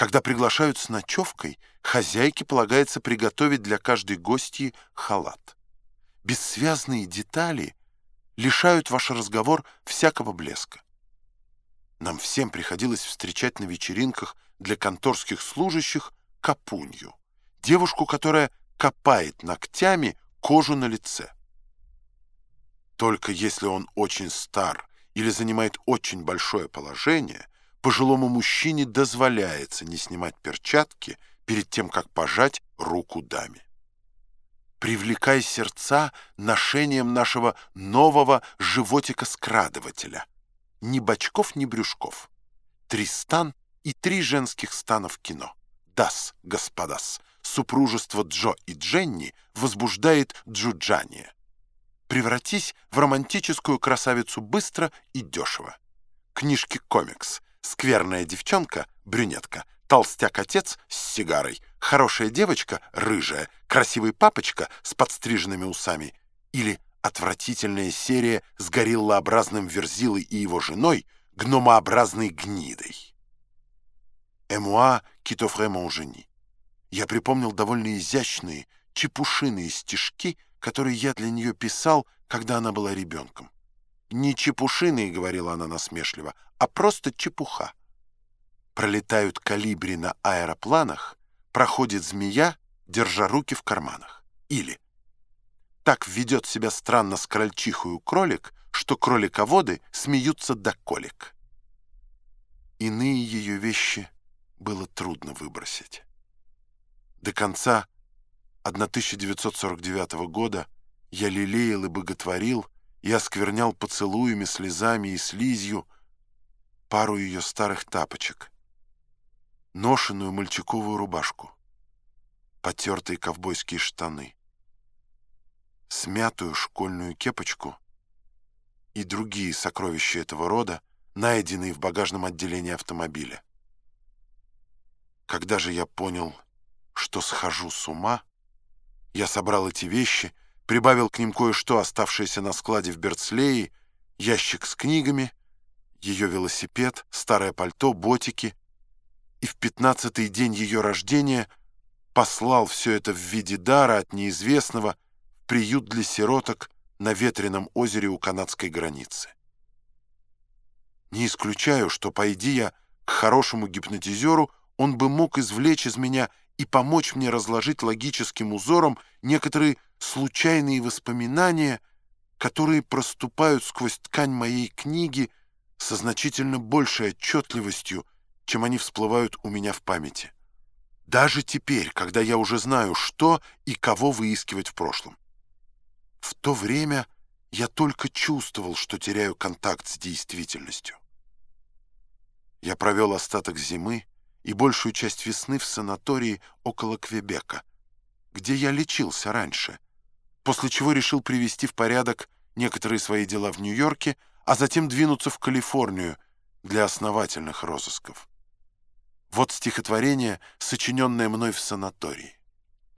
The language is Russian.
Когда приглашают с ночевкой, хозяйке полагается приготовить для каждой гостьи халат. Бессвязные детали лишают ваш разговор всякого блеска. Нам всем приходилось встречать на вечеринках для конторских служащих капунью, девушку, которая копает ногтями кожу на лице. Только если он очень стар или занимает очень большое положение, пожилому мужчине дозволяется не снимать перчатки перед тем, как пожать руку даме. Привлекай сердца ношением нашего нового животика-скрадывателя. Ни бочков, ни брюшков. Три стан и три женских стана в кино. Дас, господас, супружество Джо и Дженни возбуждает джуджание. Превратись в романтическую красавицу быстро и дешево. Книжки-комикс. Скверная девчонка, брюнетка. Толстяк-отец с сигарой. Хорошая девочка, рыжая. Красивый папочка с подстриженными усами. Или отвратительная серия с гориллообразным Верзилой и его женой, гномообразной гнидой. Эмуа Китофре Монжени. Я припомнил довольно изящные, чепушиные стишки, которые я для нее писал, когда она была ребенком. «Не чепушиные», — говорила она насмешливо, — «а просто чепуха». Пролетают калибри на аэропланах, проходит змея, держа руки в карманах. Или так ведет себя странно с крольчихою кролик, что кролиководы смеются до колик. Иные ее вещи было трудно выбросить. До конца 1949 года я лелеял и боготворил и осквернял поцелуями, слезами и слизью пару ее старых тапочек, ношеную мальчиковую рубашку, потертые ковбойские штаны, смятую школьную кепочку и другие сокровища этого рода, найденные в багажном отделении автомобиля. Когда же я понял, что схожу с ума, я собрал эти вещи, прибавил к ним кое-что, оставшееся на складе в Берцлее, ящик с книгами, ее велосипед, старое пальто, ботики, и в пятнадцатый день ее рождения послал все это в виде дара от неизвестного в приют для сироток на ветреном озере у канадской границы. Не исключаю, что, пойди я к хорошему гипнотизеру, он бы мог извлечь из меня и помочь мне разложить логическим узором некоторые случайные воспоминания, которые проступают сквозь ткань моей книги со значительно большей отчетливостью, чем они всплывают у меня в памяти. Даже теперь, когда я уже знаю, что и кого выискивать в прошлом. В то время я только чувствовал, что теряю контакт с действительностью. Я провел остаток зимы, и большую часть весны в санатории около Квебека, где я лечился раньше, после чего решил привести в порядок некоторые свои дела в Нью-Йорке, а затем двинуться в Калифорнию для основательных розысков. Вот стихотворение, сочиненное мной в санатории.